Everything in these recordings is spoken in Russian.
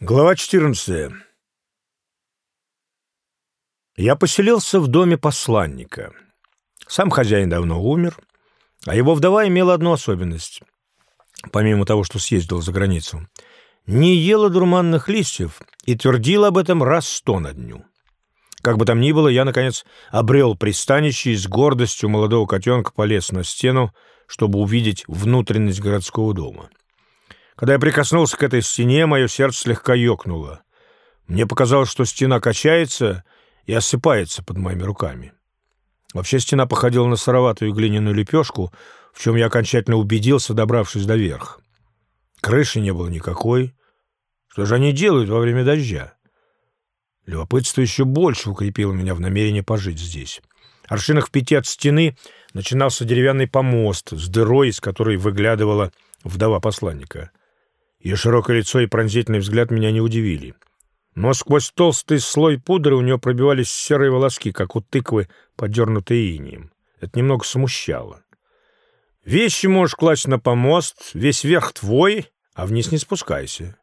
Глава 14. Я поселился в доме посланника. Сам хозяин давно умер, а его вдова имела одну особенность. Помимо того, что съездил за границу, не ела дурманных листьев и твердила об этом раз сто на дню. Как бы там ни было, я, наконец, обрел пристанище и с гордостью молодого котенка полез на стену, чтобы увидеть внутренность городского дома. — когда я прикоснулся к этой стене, мое сердце слегка ёкнуло. Мне показалось, что стена качается и осыпается под моими руками. Вообще стена походила на сыроватую глиняную лепешку, в чем я окончательно убедился, добравшись до верха. Крыши не было никакой. Что же они делают во время дождя? Любопытство еще больше укрепило меня в намерении пожить здесь. Аршинах в пяти от стены начинался деревянный помост с дырой, из которой выглядывала вдова посланника — ее широкое лицо и пронзительный взгляд меня не удивили. Но сквозь толстый слой пудры у нее пробивались серые волоски, как у тыквы, подернутые инием. Это немного смущало. «Вещи можешь класть на помост, весь верх твой, а вниз не спускайся.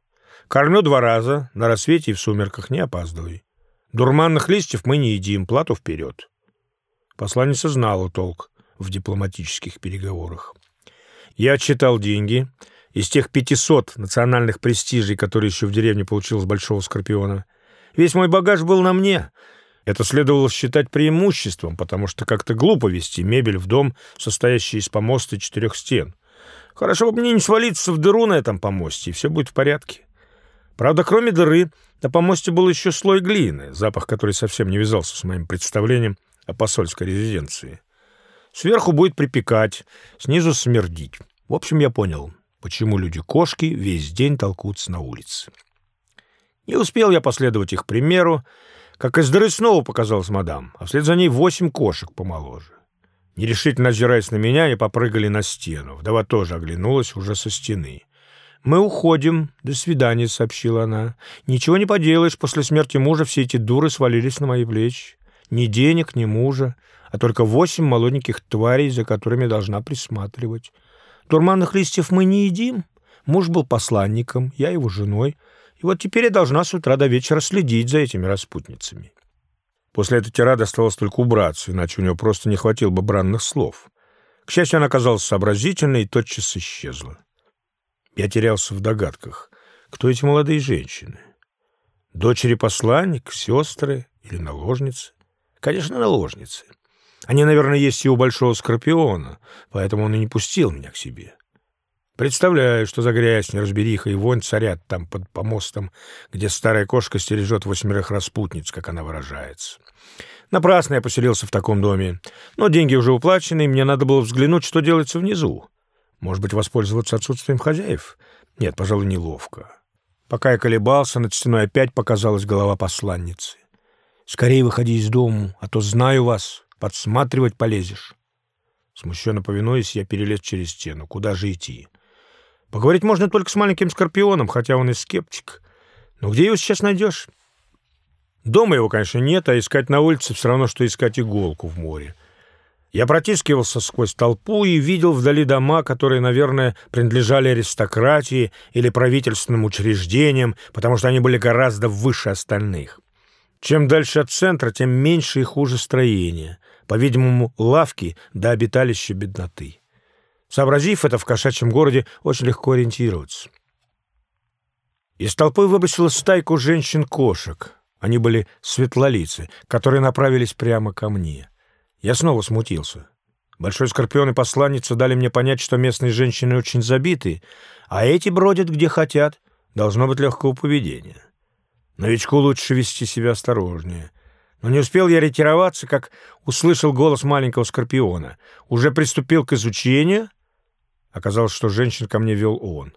Кормлю два раза, на рассвете и в сумерках, не опаздывай. Дурманных листьев мы не едим, плату вперед». Посланница знала толк в дипломатических переговорах. Я отчитал деньги — из тех 500 национальных престижей, которые еще в деревне получил с Большого Скорпиона. Весь мой багаж был на мне. Это следовало считать преимуществом, потому что как-то глупо вести мебель в дом, состоящий из помоста и четырех стен. Хорошо бы мне не свалиться в дыру на этом помосте, и все будет в порядке. Правда, кроме дыры, на помосте был еще слой глины, запах который совсем не вязался с моим представлением о посольской резиденции. Сверху будет припекать, снизу смердить. В общем, я понял почему люди-кошки весь день толкутся на улице. Не успел я последовать их примеру, как из дыры снова показалась мадам, а вслед за ней восемь кошек помоложе. Нерешительно озираясь на меня, они попрыгали на стену. Вдова тоже оглянулась уже со стены. «Мы уходим. До свидания», — сообщила она. «Ничего не поделаешь, после смерти мужа все эти дуры свалились на мои плечи. Ни денег, ни мужа, а только восемь молоденьких тварей, за которыми должна присматривать. Дурманных листьев мы не едим. Муж был посланником, я его женой. И вот теперь я должна с утра до вечера следить за этими распутницами. После этой тирады осталось только убраться, иначе у него просто не хватило бы бранных слов. К счастью, она оказалась сообразительной и тотчас исчезла. Я терялся в догадках. Кто эти молодые женщины? Дочери посланник, сестры или наложницы? Конечно, наложницы. Они, наверное, есть и у Большого Скорпиона, поэтому он и не пустил меня к себе. Представляю, что за грязь, неразбериха и вонь царят там под помостом, где старая кошка стережет восьмерых распутниц, как она выражается. Напрасно я поселился в таком доме. Но деньги уже уплачены, и мне надо было взглянуть, что делается внизу. Может быть, воспользоваться отсутствием хозяев? Нет, пожалуй, неловко. Пока я колебался, над стеной опять показалась голова посланницы. «Скорее выходи из дому, а то знаю вас. Подсматривать полезешь. Смущенно повинуясь, я перелез через стену. Куда же идти? Поговорить можно только с маленьким скорпионом, хотя он и скептик. Но где его сейчас найдешь? Дома его, конечно, нет, а искать на улице все равно, что искать иголку в море. Я протискивался сквозь толпу и видел вдали дома, которые, наверное, принадлежали аристократии или правительственным учреждениям, потому что они были гораздо выше остальных. Чем дальше от центра, тем меньше и хуже строение. По-видимому, лавки до обиталища бедноты. Сообразив это, в кошачьем городе очень легко ориентироваться. Из толпы выбросилась стайку женщин-кошек. Они были светлолицы, которые направились прямо ко мне. Я снова смутился. Большой скорпион и посланница дали мне понять, что местные женщины очень забиты, а эти бродят где хотят. Должно быть легкого поведения. Новичку лучше вести себя осторожнее. Но не успел я ретироваться, как услышал голос маленького скорпиона. Уже приступил к изучению. Оказалось, что женщин ко мне вел он.